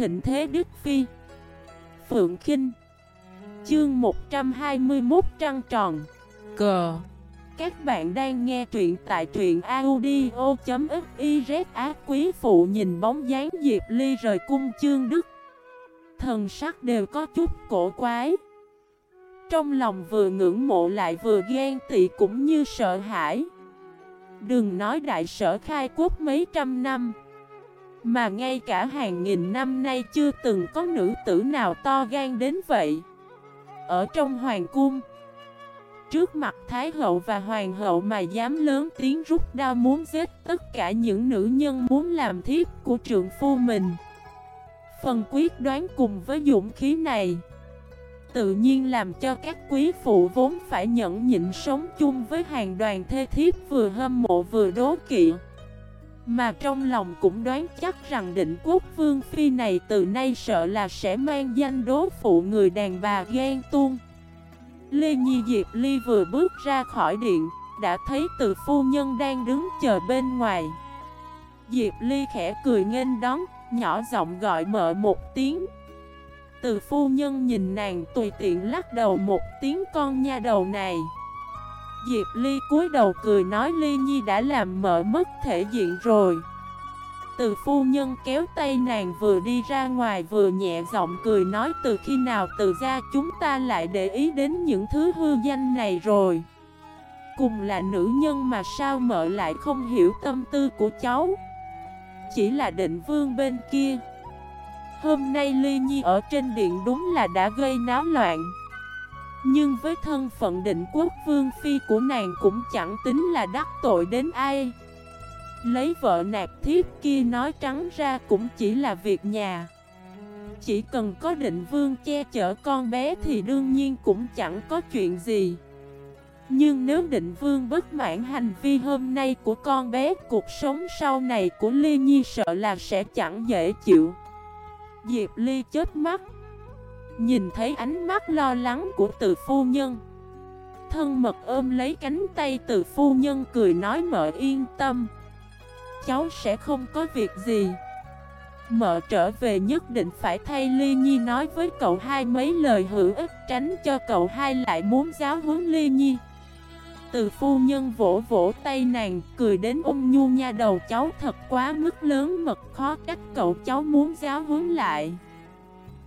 thịnh thế Đức Phi. Phượng Kinh. Chương 121 Trăng Tròn. Cờ Các bạn đang nghe truyện tại truyện audio.xyz Á quý phụ nhìn bóng dáng Diệp Ly rời cung chương Đức. Thần sắc đều có chút cổ quái. Trong lòng vừa ngưỡng mộ lại vừa ghen tị cũng như sợ hãi. Đừng nói đại sở khai quốc mấy trăm năm mà ngay cả hàng nghìn năm nay chưa từng có nữ tử nào to gan đến vậy. Ở trong hoàng cung, Trước mặt Thái hậu và Hoàng hậu mà dám lớn tiếng rút đao muốn giết tất cả những nữ nhân muốn làm thiếp của trượng phu mình. Phần quyết đoán cùng với dũng khí này, Tự nhiên làm cho các quý phụ vốn phải nhẫn nhịn sống chung với hàng đoàn thê thiếp vừa hâm mộ vừa đố kỵ. Mà trong lòng cũng đoán chắc rằng định quốc vương phi này từ nay sợ là sẽ mang danh đố phụ người đàn bà ghen tuông. Lê Nhi Diệp Ly vừa bước ra khỏi điện, Đã thấy từ phu nhân đang đứng chờ bên ngoài. Diệp Ly khẽ cười nghênh đón, Nhỏ giọng gọi mợ một tiếng. Từ phu nhân nhìn nàng tùy tiện lắc đầu một tiếng con nha đầu này. Diệp Ly cúi đầu cười nói Ly Nhi đã làm mợ mất thể diện rồi. Từ phu nhân kéo tay nàng vừa đi ra ngoài vừa nhẹ giọng cười nói từ khi nào từ ra chúng ta lại để ý đến những thứ hư danh này rồi. Cùng là nữ nhân mà sao mợ lại không hiểu tâm tư của cháu. Chỉ là định vương bên kia. Hôm nay Ly Nhi ở trên điện đúng là đã gây náo loạn. Nhưng với thân phận định quốc vương phi của nàng cũng chẳng tính là đắc tội đến ai. Lấy vợ nạp thiếp kia nói trắng ra cũng chỉ là việc nhà. Chỉ cần có định vương che chở con bé thì đương nhiên cũng chẳng có chuyện gì. Nhưng nếu định vương bất mãn hành vi hôm nay của con bé, Cuộc sống sau này của Ly Nhi sợ là sẽ chẳng dễ chịu. Diệp Ly chết mắt Nhìn thấy ánh mắt lo lắng của từ phu nhân. Thân mật ôm lấy cánh tay từ phu nhân cười nói mợ yên tâm. Cháu sẽ không có việc gì. Mợ trở về nhất định phải thay Ly Nhi nói với cậu hai mấy lời hữu ích Tránh cho cậu hai lại muốn giáo huấn Ly Nhi. Từ phu nhân vỗ vỗ tay nàng, cười đến ôm nhu nha đầu cháu thật quá mức lớn mật khó trách cậu cháu muốn giáo huấn lại.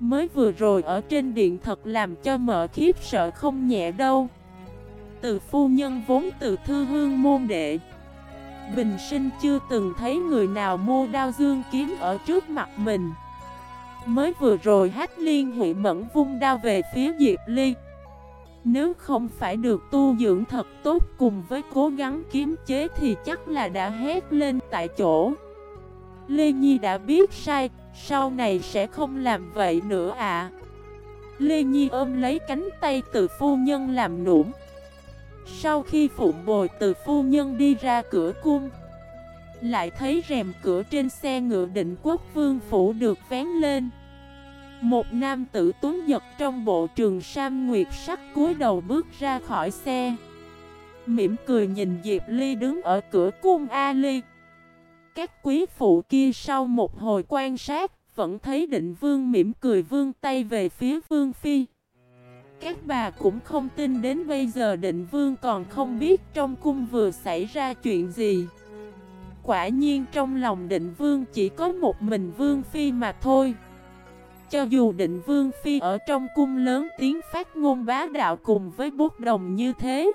Mới vừa rồi ở trên điện thật làm cho mợ khiếp sợ không nhẹ đâu. Từ phu nhân vốn từ thư hương môn đệ. Bình sinh chưa từng thấy người nào mua đao dương kiếm ở trước mặt mình. Mới vừa rồi hát liên hụy mẫn vung đao về phía Diệp Ly. Nếu không phải được tu dưỡng thật tốt cùng với cố gắng kiếm chế thì chắc là đã hét lên tại chỗ Lê Nhi đã biết sai, sau này sẽ không làm vậy nữa ạ. À. Lê Nhi ôm lấy cánh tay từ phu nhân làm nũng. Sau khi phụng bồi từ phu nhân đi ra cửa cung, Lại thấy rèm cửa trên xe ngựa định quốc vương phủ được vén lên. Một nam tử tuấn giật trong bộ trường Sam Nguyệt sắc cúi đầu bước ra khỏi xe. Mỉm cười nhìn Diệp Ly đứng ở cửa cung A Ly. Các quý phụ kia sau một hồi quan sát, Vẫn thấy định vương mỉm cười vương tay về phía vương phi. Các bà cũng không tin đến bây giờ định vương còn không biết trong cung vừa xảy ra chuyện gì. Quả nhiên trong lòng định vương chỉ có một mình vương phi mà thôi. Cho dù định vương phi ở trong cung lớn tiếng phát ngôn bá đạo cùng với bút đồng như thế,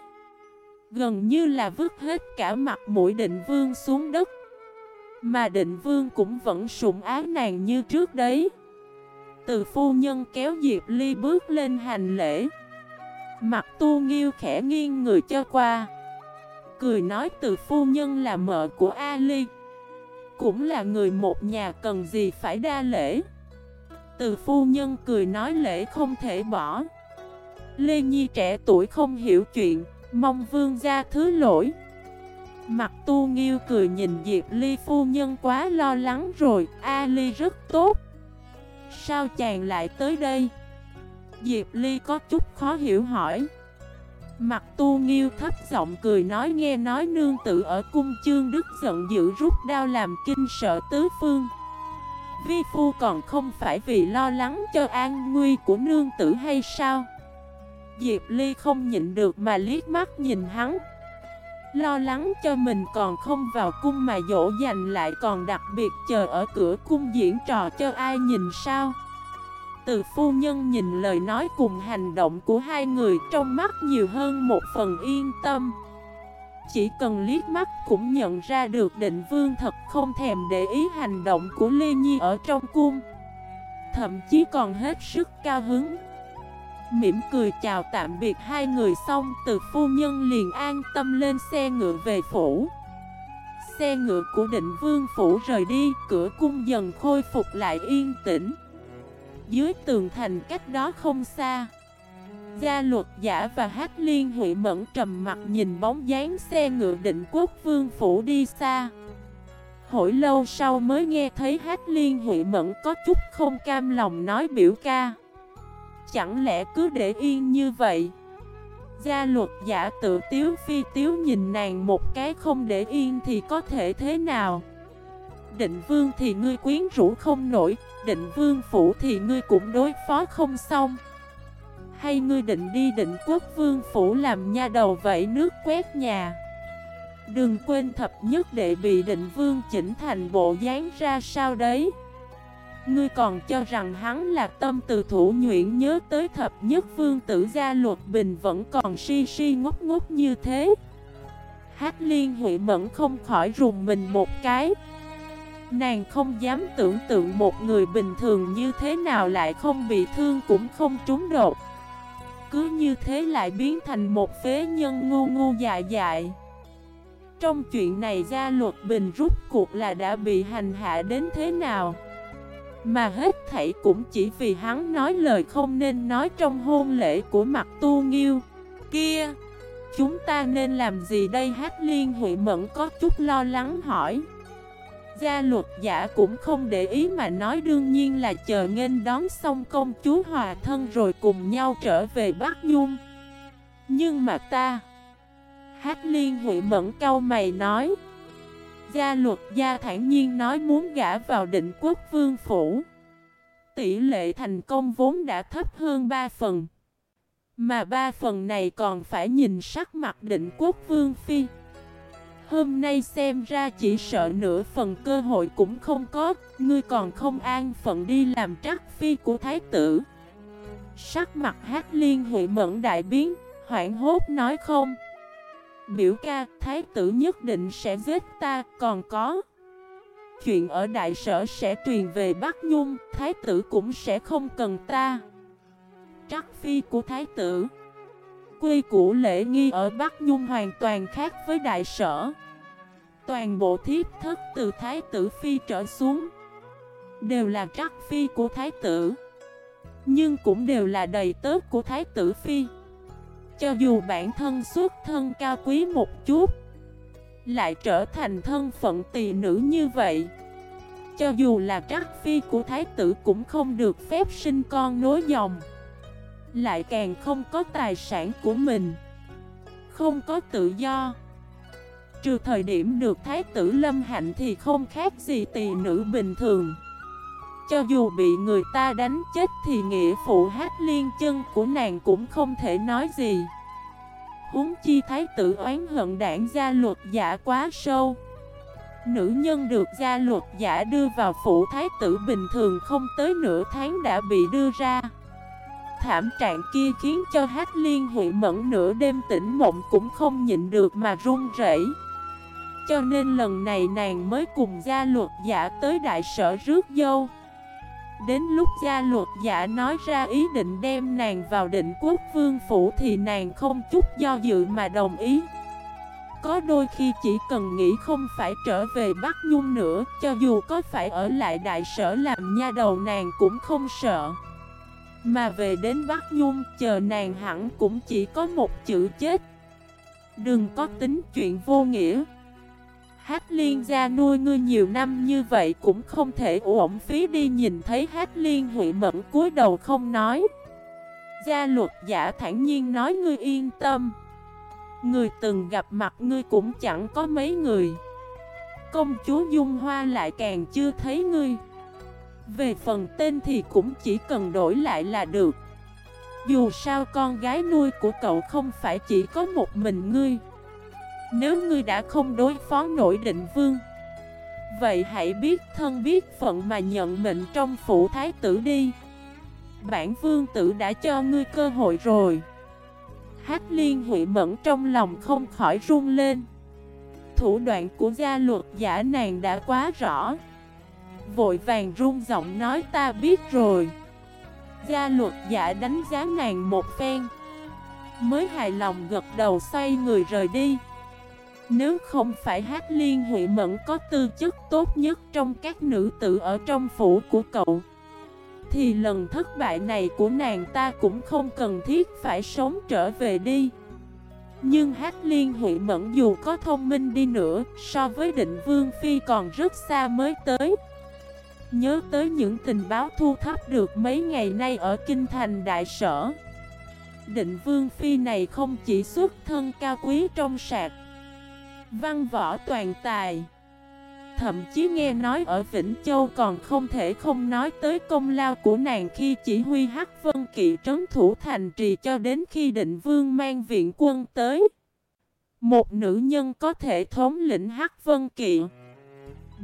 Gần như là vứt hết cả mặt mũi định vương xuống đất. Mà định vương cũng vẫn sủng ái nàng như trước đấy. Từ phu nhân kéo Diệp Ly bước lên hành lễ. Mặt tu nghiêu khẽ nghiêng người cho qua. Cười nói từ phu nhân là mợ của A Ly Cũng là người một nhà cần gì phải đa lễ. Từ phu nhân cười nói lễ không thể bỏ. Lê Nhi trẻ tuổi không hiểu chuyện, Mong vương gia thứ lỗi. Mặt tu nghiêu cười nhìn Diệp Ly, phu nhân quá lo lắng rồi. A Ly rất tốt. Sao chàng lại tới đây? Diệp Ly có chút khó hiểu hỏi. Mặt tu nghiêu thấp giọng cười nói, nghe nói nương tự ở cung chương đức giận dữ rút đao làm kinh sợ tứ phương. Vi Phu còn không phải vì lo lắng cho an nguy của nương tử hay sao? Diệp Ly không nhịn được mà liếc mắt nhìn hắn. Lo lắng cho mình còn không vào cung mà dỗ dành lại còn đặc biệt chờ ở cửa cung diễn trò cho ai nhìn sao? Từ phu nhân nhìn lời nói cùng hành động của hai người trong mắt nhiều hơn một phần yên tâm. Chỉ cần liếc mắt cũng nhận ra được định vương thật không thèm để ý hành động của Lê Nhi ở trong cung. Thậm chí còn hết sức cao hứng. Mỉm cười chào tạm biệt hai người xong, Từ phu nhân liền an tâm lên xe ngựa về phủ. Xe ngựa của định vương phủ rời đi, Cửa cung dần khôi phục lại yên tĩnh. Dưới tường thành cách đó không xa, Gia luật giả và hát liên Huệ mẫn trầm mặt nhìn bóng dáng xe ngựa định quốc vương phủ đi xa. Hồi lâu sau mới nghe thấy hát liên Huệ mẫn có chút không cam lòng nói biểu ca. Chẳng lẽ cứ để yên như vậy? Gia luật giả tự tiếu phi tiếu nhìn nàng một cái không để yên thì có thể thế nào? Định vương thì ngươi quyến rũ không nổi, Định vương phủ thì ngươi cũng đối phó không xong. Hay ngươi định đi định quốc vương phủ làm nha đầu vẫy nước quét nhà? Đừng quên thập nhất đệ bị định vương chỉnh thành bộ dáng ra sao đấy. Ngươi còn cho rằng hắn là tâm từ thủ nhuyễn nhớ tới thập nhất vương tử gia luật bình vẫn còn si si ngốc ngốc như thế? Hát liên Huệ mẫn không khỏi rùng mình một cái. Nàng không dám tưởng tượng một người bình thường như thế nào lại không bị thương cũng không trúng đột. Cứ như thế lại biến thành một phế nhân ngu ngu dại dại. Trong chuyện này gia luật bình rút cuộc là đã bị hành hạ đến thế nào? Mà hết thảy cũng chỉ vì hắn nói lời không nên nói trong hôn lễ của mặt tu nghiêu. Kia, chúng ta nên làm gì đây? Hát liên Huệ Mẫn có chút lo lắng hỏi. Gia luật giả cũng không để ý mà nói đương nhiên là chờ nghênh đón xong công chúa hòa thân rồi cùng nhau trở về Bắc Nhung. Nhưng mà ta Hát liên Huệ Mẫn cau mày nói Gia luật gia thản nhiên nói muốn gã vào định quốc vương phủ. Tỷ lệ thành công vốn đã thấp hơn 3 phần. Mà ba phần này còn phải nhìn sắc mặt định quốc vương phi. Hôm nay xem ra chỉ sợ nửa phần cơ hội cũng không có, ngươi còn không an phận đi làm trắc phi của thái tử. Sắc mặt hát liên hệ mẫn đại biến, hoảng hốt nói không. Biểu ca, thái tử nhất định sẽ giết ta, còn có Chuyện ở đại sở sẽ truyền về Bắc Nhung, thái tử cũng sẽ không cần ta. Trắc phi của thái tử Quy củ lễ nghi ở Bắc Nhung hoàn toàn khác với đại sở. Toàn bộ thiếp thất từ thái tử phi trở xuống Đều là trắc phi của thái tử Nhưng cũng đều là đầy tớ của thái tử phi cho dù bản thân xuất thân cao quý một chút, Lại trở thành thân phận tỳ nữ như vậy. Cho dù là trắc phi của thái tử cũng không được phép sinh con nối dòng, Lại càng không có tài sản của mình, Không có tự do. Trừ thời điểm được thái tử lâm hạnh thì không khác gì tỳ nữ bình thường. Cho dù bị người ta đánh chết thì nghĩa phụ hát liên chân của nàng cũng không thể nói gì. Huống chi thái tử oán hận đảng gia luật giả quá sâu. Nữ nhân được gia luật giả đưa vào phủ thái tử bình thường không tới nửa tháng đã bị đưa ra. Thảm trạng kia khiến cho hát liên huệ mẫn nửa đêm tỉnh mộng cũng không nhịn được mà run rẩy. Cho nên lần này nàng mới cùng gia luật giả tới đại sở rước dâu. Đến lúc gia luật giả nói ra ý định đem nàng vào định quốc vương phủ thì nàng không chút do dự mà đồng ý. Có đôi khi chỉ cần nghĩ không phải trở về Bắc Nhung nữa, Cho dù có phải ở lại đại sở làm nha đầu nàng cũng không sợ. Mà về đến Bắc Nhung, chờ nàng hẳn cũng chỉ có một chữ chết. Đừng có tính chuyện vô nghĩa. Hát liên gia nuôi ngươi nhiều năm như vậy cũng không thể uổng phí đi nhìn thấy hát liên hụy mẫn cúi đầu không nói. Gia luật giả thản nhiên nói ngươi yên tâm. Người từng gặp mặt ngươi cũng chẳng có mấy người. Công chúa Dung Hoa lại càng chưa thấy ngươi. Về phần tên thì cũng chỉ cần đổi lại là được. Dù sao con gái nuôi của cậu không phải chỉ có một mình ngươi. Nếu ngươi đã không đối phó nổi định vương, Vậy hãy biết thân biết phận mà nhận mệnh trong phủ thái tử đi. Bản vương tử đã cho ngươi cơ hội rồi. Hát liên huệ mẫn trong lòng không khỏi run lên. Thủ đoạn của gia luật giả nàng đã quá rõ. Vội vàng run giọng nói ta biết rồi. Gia luật giả đánh giá nàng một phen. Mới hài lòng gật đầu xoay người rời đi. Nếu không phải hát liên huệ mẫn có tư chất tốt nhất trong các nữ tử ở trong phủ của cậu, Thì lần thất bại này của nàng ta cũng không cần thiết phải sống trở về đi. Nhưng hát liên huệ mẫn dù có thông minh đi nữa, So với định vương phi còn rất xa mới tới. Nhớ tới những tình báo thu thập được mấy ngày nay ở Kinh Thành Đại Sở, Định Vương Phi này không chỉ xuất thân cao quý trong sạc Văn võ toàn tài Thậm chí nghe nói ở Vĩnh Châu còn không thể không nói tới công lao của nàng khi chỉ huy Hắc Vân Kỵ trấn thủ thành trì cho đến khi định vương mang viện quân tới. Một nữ nhân có thể thống lĩnh Hắc Vân Kỵ.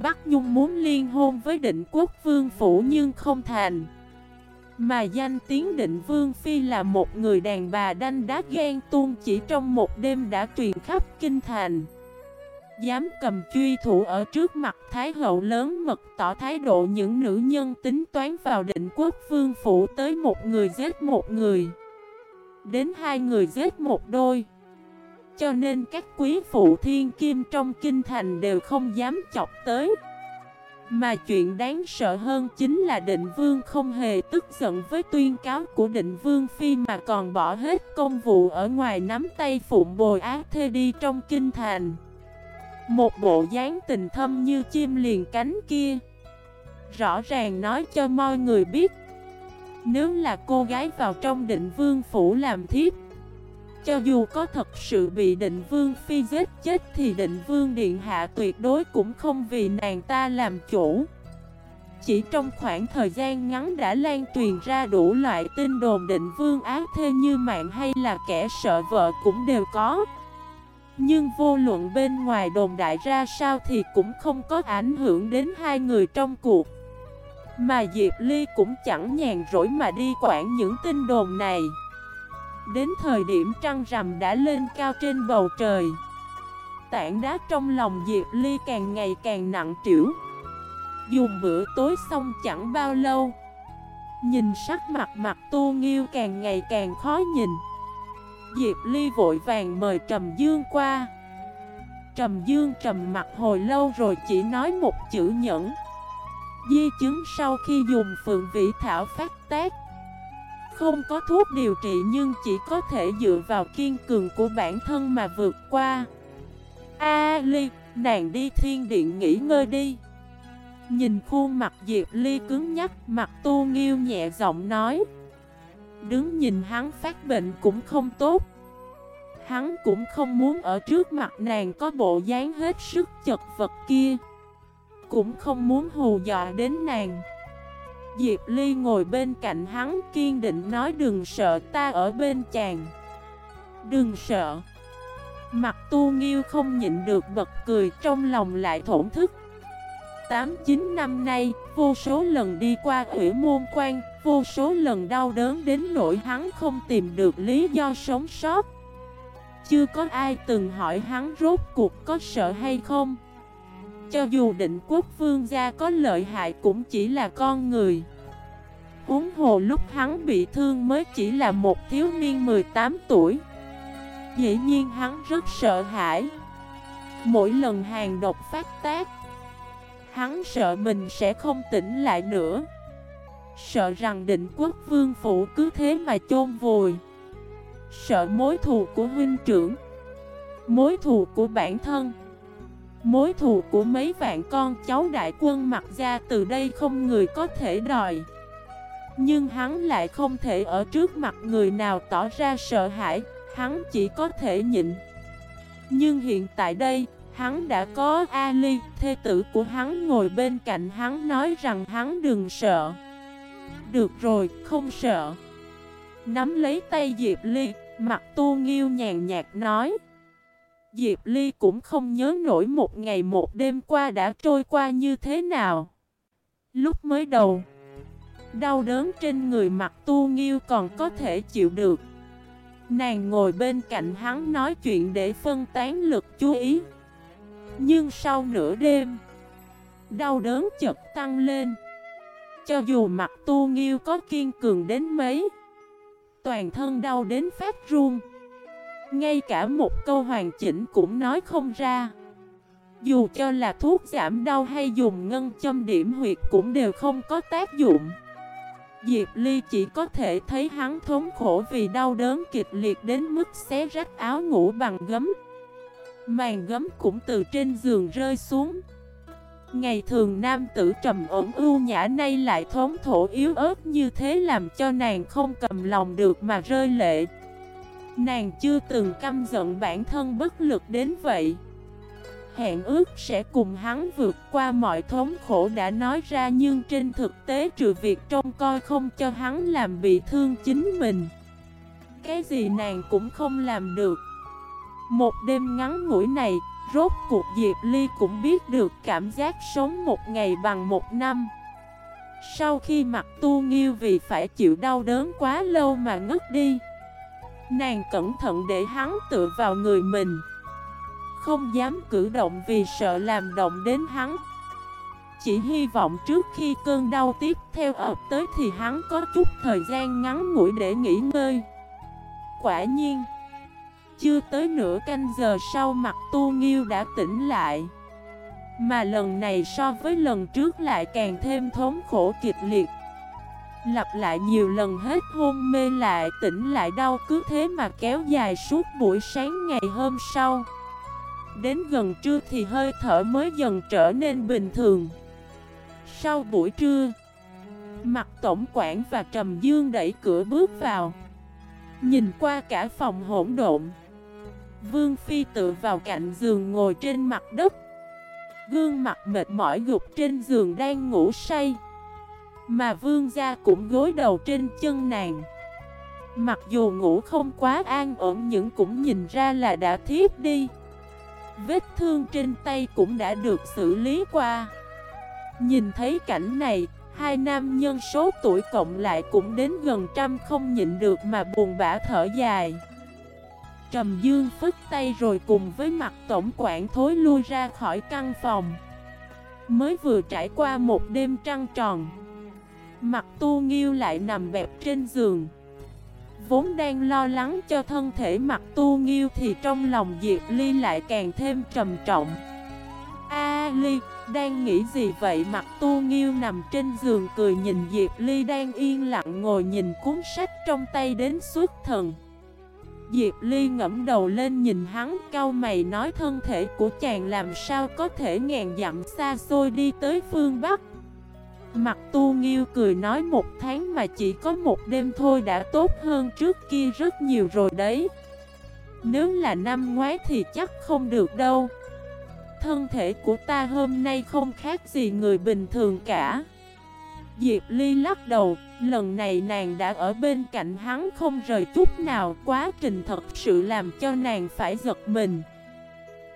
Bắc Nhung muốn liên hôn với định quốc vương phủ nhưng không thành Mà danh tiếng định vương phi là một người đàn bà đanh đá ghen tuôn chỉ trong một đêm đã truyền khắp kinh thành Dám cầm truy thủ ở trước mặt Thái hậu lớn mật tỏ thái độ những nữ nhân tính toán vào định quốc vương phủ tới một người giết một người. Đến hai người giết một đôi. Cho nên các quý phụ thiên kim trong kinh thành đều không dám chọc tới. Mà chuyện đáng sợ hơn chính là định vương không hề tức giận với tuyên cáo của định vương phi Mà còn bỏ hết công vụ ở ngoài nắm tay phụng bồi ác thê đi trong kinh thành. Một bộ dáng tình thâm như chim liền cánh kia. Rõ ràng nói cho mọi người biết, Nếu là cô gái vào trong định vương phủ làm thiếp, cho dù có thật sự bị định vương phi giết chết thì định vương điện hạ tuyệt đối cũng không vì nàng ta làm chủ. Chỉ trong khoảng thời gian ngắn đã lan truyền ra đủ loại tin đồn định vương ác thê như mạng hay là kẻ sợ vợ cũng đều có. Nhưng vô luận bên ngoài đồn đại ra sao thì cũng không có ảnh hưởng đến hai người trong cuộc. Mà Diệp Ly cũng chẳng nhàn rỗi mà đi quản những tin đồn này. Đến thời điểm trăng rằm đã lên cao trên bầu trời, Tảng đá trong lòng Diệp Ly càng ngày càng nặng trĩu. Dùng bữa tối xong chẳng bao lâu, Nhìn sắc mặt mặt tu nghiêu càng ngày càng khó nhìn. Diệp Ly vội vàng mời Trầm Dương qua. Trầm Dương trầm mặt hồi lâu rồi chỉ nói một chữ nhẫn. Di chứng sau khi dùng phượng vị thảo phát tác. Không có thuốc điều trị nhưng chỉ có thể dựa vào kiên cường của bản thân mà vượt qua. A Ly, nàng đi thiên điện nghỉ ngơi đi. Nhìn khuôn mặt Diệp Ly cứng nhắc Mặt tu nghiêu nhẹ giọng nói. Đứng nhìn hắn phát bệnh cũng không tốt. Hắn cũng không muốn ở trước mặt nàng có bộ dáng hết sức chật vật kia. Cũng không muốn hù dọa đến nàng. Diệp Ly ngồi bên cạnh hắn kiên định nói, đừng sợ, ta ở bên chàng. Đừng sợ. Mặt tu nghiêu không nhịn được bật cười, trong lòng lại thổn thức. 8-9 năm nay, vô số lần đi qua ủy môn quan, vô số lần đau đớn đến nỗi hắn không tìm được lý do sống sót. Chưa có ai từng hỏi hắn rốt cuộc có sợ hay không. Cho dù định quốc vương gia có lợi hại cũng chỉ là con người. Huống hồ lúc hắn bị thương mới chỉ là một thiếu niên 18 tuổi. Dĩ nhiên hắn rất sợ hãi. Mỗi lần hàng độc phát tác Hắn sợ mình sẽ không tỉnh lại nữa. Sợ rằng định quốc vương phủ cứ thế mà chôn vùi. Sợ mối thù của huynh trưởng. Mối thù của bản thân. Mối thù của mấy vạn con cháu đại quân mặc ra từ đây không người có thể đòi. Nhưng hắn lại không thể ở trước mặt người nào tỏ ra sợ hãi Hắn chỉ có thể nhịn. Nhưng hiện tại đây, Hắn đã có Ali, thê tử của hắn ngồi bên cạnh hắn nói rằng hắn đừng sợ. Được rồi, không sợ. Nắm lấy tay Diệp Ly, mặt tu nghiêu nhàn nhạt nói. Diệp Ly cũng không nhớ nổi một ngày một đêm qua đã trôi qua như thế nào. Lúc mới đầu, đau đớn trên người mặt tu nghiêu còn có thể chịu được. Nàng ngồi bên cạnh hắn nói chuyện để phân tán lực chú ý. Nhưng sau nửa đêm, đau đớn chợt tăng lên. Cho dù mặt tu nghiêu có kiên cường đến mấy, toàn thân đau đến phát run. Ngay cả một câu hoàn chỉnh cũng nói không ra Dù cho là thuốc giảm đau hay dùng ngân châm điểm huyệt cũng đều không có tác dụng Diệp Ly chỉ có thể thấy hắn thống khổ vì đau đớn kịch liệt đến mức xé rách áo ngủ bằng gấm Màn gấm cũng từ trên giường rơi xuống. Ngày thường nam tử trầm ổn ưu nhã nay lại thống thổ yếu ớt như thế làm cho nàng không cầm lòng được mà rơi lệ. Nàng chưa từng căm giận bản thân bất lực đến vậy. Hẹn ước sẽ cùng hắn vượt qua mọi thống khổ đã nói ra Nhưng trên thực tế trừ việc trông coi không cho hắn làm bị thương chính mình. Cái gì nàng cũng không làm được. Một đêm ngắn ngủi này, Rốt cuộc Diệp Ly cũng biết được cảm giác sống một ngày bằng một năm. Sau khi mặt tu nghiêu vì phải chịu đau đớn quá lâu mà ngất đi, Nàng cẩn thận để hắn tựa vào người mình. Không dám cử động vì sợ làm động đến hắn. Chỉ hy vọng trước khi cơn đau tiếp theo ập tới thì hắn có chút thời gian ngắn ngủi để nghỉ ngơi. Quả nhiên chưa tới nửa canh giờ sau mặt tu nghiêu đã tỉnh lại. Mà lần này so với lần trước lại càng thêm thống khổ kịch liệt. Lặp lại nhiều lần hết hôn mê lại tỉnh lại đau cứ thế mà kéo dài suốt buổi sáng ngày hôm sau. Đến gần trưa thì hơi thở mới dần trở nên bình thường. Sau buổi trưa, Mặt tổng quản và Trầm Dương đẩy cửa bước vào. Nhìn qua cả phòng hỗn độn Vương Phi tự vào cạnh giường ngồi trên mặt đất. Gương mặt mệt mỏi gục trên giường đang ngủ say. Mà vương gia cũng gối đầu trên chân nàng. Mặc dù ngủ không quá an ổn nhưng cũng nhìn ra là đã thiếp đi. Vết thương trên tay cũng đã được xử lý qua. Nhìn thấy cảnh này, Hai nam nhân số tuổi cộng lại cũng đến gần trăm không nhịn được mà buồn bã thở dài. Trầm Dương phức tay rồi cùng với mặt tổng quản thối lui ra khỏi căn phòng. Mới vừa trải qua một đêm trăng tròn Mặt tu nghiêu lại nằm bẹp trên giường Vốn đang lo lắng cho thân thể mặt tu nghiêu Thì trong lòng Diệp Ly lại càng thêm trầm trọng. A Ly, đang nghĩ gì vậy? Mặt tu nghiêu nằm trên giường cười nhìn Diệp Ly đang yên lặng ngồi nhìn cuốn sách trong tay đến suốt thần. Diệp Ly ngẫm đầu lên nhìn hắn cau mày nói thân thể của chàng làm sao có thể ngàn dặm xa xôi đi tới phương Bắc. Mặt tu nghiêu cười nói một tháng mà chỉ có một đêm thôi đã tốt hơn trước kia rất nhiều rồi đấy. Nếu là năm ngoái thì chắc không được đâu. Thân thể của ta hôm nay không khác gì người bình thường cả. Diệp Ly lắc đầu, lần này nàng đã ở bên cạnh hắn không rời chút nào, Quá trình thật sự làm cho nàng phải giật mình.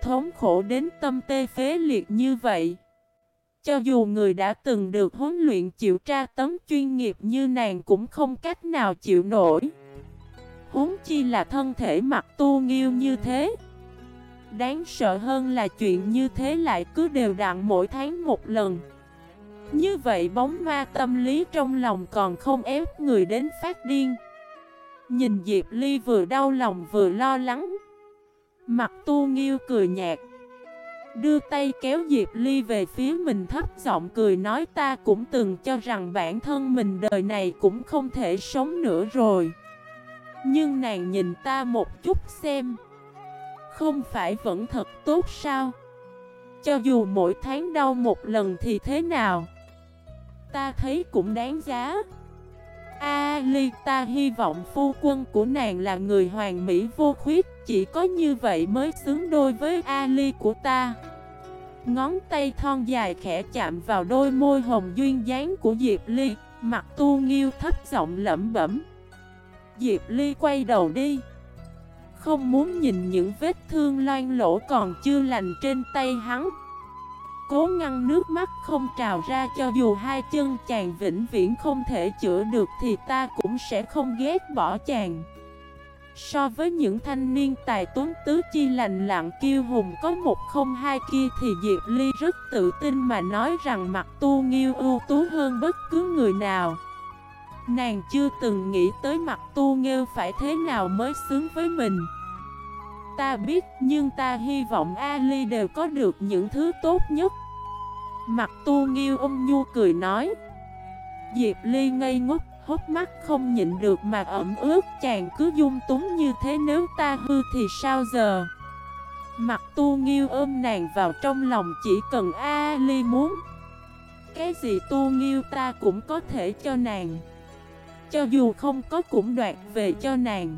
Thống khổ đến tâm tê phế liệt như vậy. Cho dù người đã từng được huấn luyện chịu tra tấn chuyên nghiệp như nàng cũng không cách nào chịu nổi. Huống chi là thân thể mặt tu nghiêu như thế. Đáng sợ hơn là chuyện như thế lại cứ đều đặn mỗi tháng một lần. Như vậy bóng ma tâm lý trong lòng còn không ép người đến phát điên. Nhìn Diệp Ly vừa đau lòng vừa lo lắng. Mặt tu nghiêu cười nhạt. Đưa tay kéo Diệp Ly về phía mình thấp giọng cười nói ta cũng từng cho rằng bản thân mình đời này cũng không thể sống nữa rồi. Nhưng nàng nhìn ta một chút xem. Không phải vẫn thật tốt sao? Cho dù mỗi tháng đau một lần thì thế nào? Ta thấy cũng đáng giá. A Ly ta hy vọng phu quân của nàng là người hoàn mỹ vô khuyết, chỉ có như vậy mới xứng đôi với Ali của ta. Ngón tay thon dài khẽ chạm vào đôi môi hồng duyên dáng của Diệp Ly, Mặt tu nghiêu thấp giọng lẩm bẩm. Diệp Ly quay đầu đi. Không muốn nhìn những vết thương loan lỗ còn chưa lành trên tay hắn Cố ngăn nước mắt không trào ra cho dù hai chân chàng vĩnh viễn không thể chữa được thì ta cũng sẽ không ghét bỏ chàng So với những thanh niên tài tuấn tứ chi lành lặng kiêu hùng có một không hai kia thì Diệp Ly rất tự tin mà nói rằng mặt tu nghiêu ưu tú hơn bất cứ người nào. Nàng chưa từng nghĩ tới mặt tu nghiêu phải thế nào mới xứng với mình. Ta biết, nhưng ta hy vọng Ali đều có được những thứ tốt nhất. Mặt tu nghiêu ôm nhu cười nói. Diệp Ly ngây ngốc hốt mắt không nhịn được mà ẩm ướt, chàng cứ dung túng như thế nếu ta hư thì sao giờ Mặt tu nghiêu ôm nàng vào trong lòng chỉ cần Ali muốn Cái gì tu nghiêu ta cũng có thể cho nàng Cho dù không có cũng đoạt về cho nàng